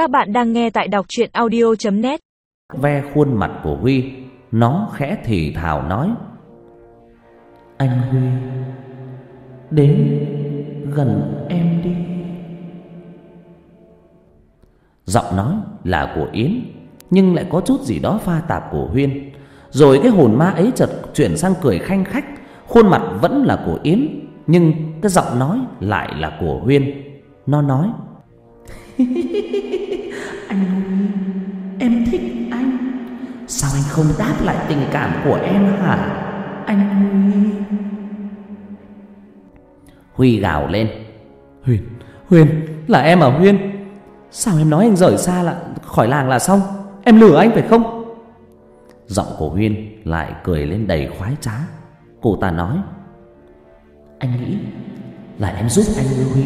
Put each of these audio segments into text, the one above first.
Các bạn đang nghe tại đọc truyện audio.net Ve khuôn mặt của Huy, Nó khẽ thì thào nói. Anh Huy, Đến gần em đi. Giọng nói là của Yến, Nhưng lại có chút gì đó pha tạp của Huyên. Rồi cái hồn ma ấy chợt chuyển sang cười khanh khách, Khuôn mặt vẫn là của Yến, Nhưng cái giọng nói lại là của Huyên. Nó nói Anh Huy Em thích anh. Sao anh không đáp lại tình cảm của em hả? Anh Huy. Huy gào lên. Huyền, Huyền, là em à Huyên Sao em nói anh rời xa là khỏi làng là xong? Em lừa anh phải không? Giọng của Huyên lại cười lên đầy khoái trá. Cô ta nói Anh nghĩ là em giúp anh với Huy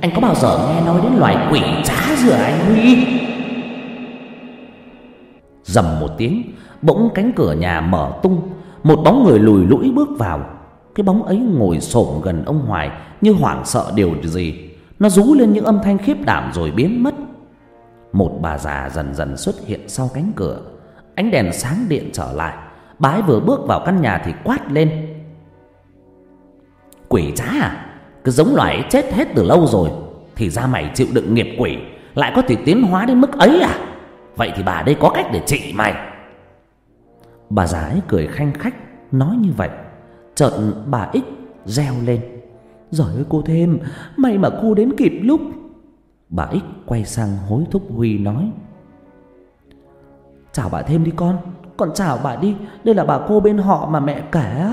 anh có bao giờ nghe nói đến loài quỷ trá giữa anh Huy? Dầm một tiếng, Bỗng cánh cửa nhà mở tung. Một bóng người lùi lũi bước vào. Cái bóng ấy ngồi xổm gần ông Hoài Như hoảng sợ điều gì. Nó rú lên những âm thanh khiếp đảm rồi biến mất. Một bà già dần dần xuất hiện sau cánh cửa. Ánh đèn sáng điện trở lại. Bái vừa bước vào căn nhà thì quát lên. Quỷ trá à? Cái giống loài ấy chết hết từ lâu rồi, Thì ra mày chịu đựng nghiệp quỷ, Lại có thể tiến hóa đến mức ấy à? Vậy thì bà đây có cách để trị mày. Bà già ấy cười khanh khách, Nói như vậy. Chợt bà ích reo lên. Giỏi ơi cô thêm, May mà cô đến kịp lúc. Bà ích quay sang hối thúc Huy nói. Chào bà thêm đi con Con chào bà đi. Đây là bà cô bên họ mà mẹ kể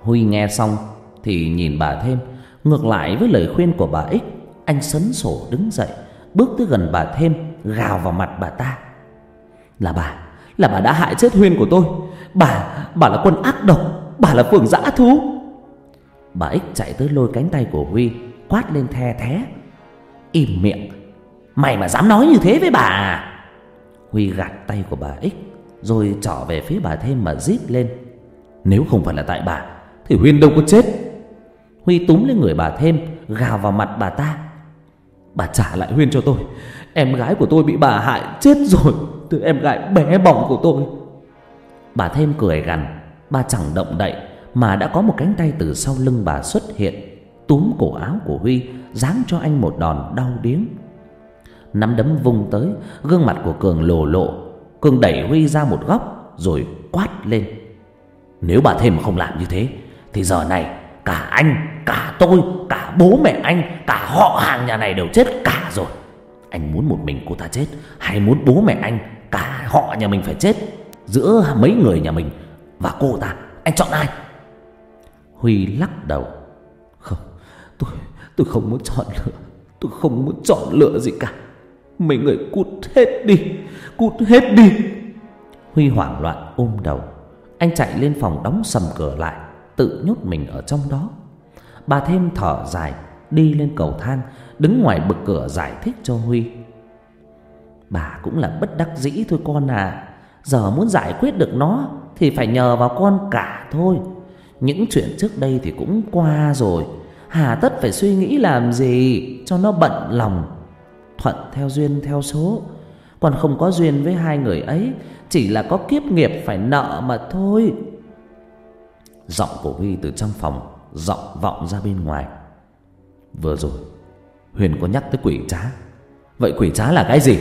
Huy nghe xong thì nhìn bà thêm. Ngược lại với lời khuyên của bà ích Anh sấn sổ đứng dậy, Bước tới gần bà thêm, Gào vào mặt bà ta. Là bà Là bà đã hại chết Huyên của tôi. Bà Bà là quân ác độc, Bà là phường dã thú. Bà ích chạy tới lôi cánh tay của Huy, Quát lên the thé. Im miệng, Mày mà dám nói như thế với bà à? Huy gạt tay của bà ích Rồi trỏ về phía bà thêm mà rít lên. Nếu không phải là tại bà, Thì Huyên đâu có chết. Huy túm lên người bà thêm, Gào vào mặt bà ta. Bà trả lại Huyên cho tôi. Em gái của tôi bị bà hại chết rồi. Từ em gái bé bỏng của tôi. Bà thêm cười gằn. Bà chẳng động đậy, Mà đã có một cánh tay từ sau lưng bà xuất hiện, Túm cổ áo của Huy, Giáng cho anh một đòn đau điếng. Nắm đấm vung tới, Gương mặt của Cường lồ lộ. Cường đẩy Huy ra một góc, Rồi quát lên. Nếu bà thêm không làm như thế, Thì giờ này cả anh, cả tôi, cả bố mẹ anh Cả họ hàng nhà này đều chết cả rồi. Anh muốn một mình cô ta chết Hay muốn bố mẹ anh Cả họ nhà mình phải chết Giữa mấy người nhà mình Và cô ta? Anh chọn ai? Huy lắc đầu. Không Tôi tôi không muốn chọn lựa. Tôi không muốn chọn lựa gì cả. Mấy người cút hết đi Cút hết đi. Huy hoảng loạn ôm đầu. Anh chạy lên phòng đóng sầm cửa lại. Tự nhốt mình ở trong đó. Bà thêm thở dài, Đi lên cầu thang, Đứng ngoài bực cửa giải thích cho Huy. Bà cũng là bất đắc dĩ thôi con à. Giờ muốn giải quyết được nó Thì phải nhờ vào con cả thôi. Những chuyện trước đây thì cũng qua rồi. Hà tất phải suy nghĩ làm gì Cho nó bận lòng. Thuận theo duyên theo số. Còn không có duyên với hai người ấy, Chỉ là có kiếp nghiệp phải nợ mà thôi. Giọng của Huy từ trong phòng, Giọng vọng ra bên ngoài. Vừa rồi, Huyền có nhắc tới quỷ trá. Vậy quỷ trá là cái gì?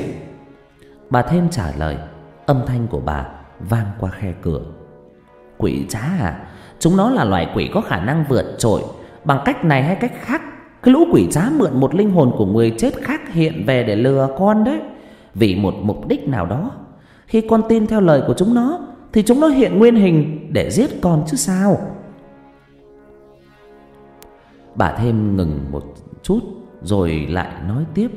Bà thêm trả lời, Âm thanh của bà vang qua khe cửa. Quỷ trá à? Chúng nó là loài quỷ có khả năng vượt trội. Bằng cách này hay cách khác, Cái lũ quỷ trá mượn một linh hồn của người chết khác hiện về để lừa con đấy. Vì một mục đích nào đó, Khi con tin theo lời của chúng nó thì chúng nó hiện nguyên hình để giết con chứ sao? Bà thêm ngừng một chút Rồi lại nói tiếp.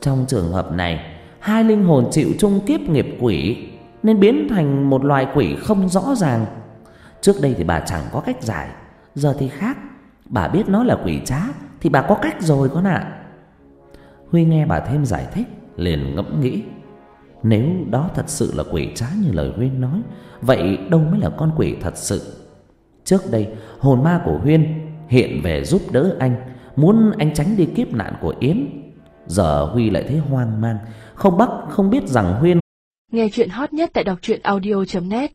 Trong trường hợp này, Hai linh hồn chịu chung kiếp nghiệp quỷ Nên biến thành một loài quỷ không rõ ràng. Trước đây thì bà chẳng có cách giải, Giờ thì khác. Bà biết nó là quỷ trá Thì bà có cách rồi con ạ. Huy nghe bà thêm giải thích, Liền ngẫm nghĩ. Nếu đó thật sự là quỷ trá như lời Huyên nói, Vậy đâu mới là con quỷ thật sự? Trước đây, hồn ma của Huyên hiện về giúp đỡ anh, Muốn anh tránh đi kiếp nạn của Yến. Giờ Huy lại thấy hoang mang, Không bắt, không biết rằng Huyên Nghe chuyện hot nhất tại đọc truyện audio.net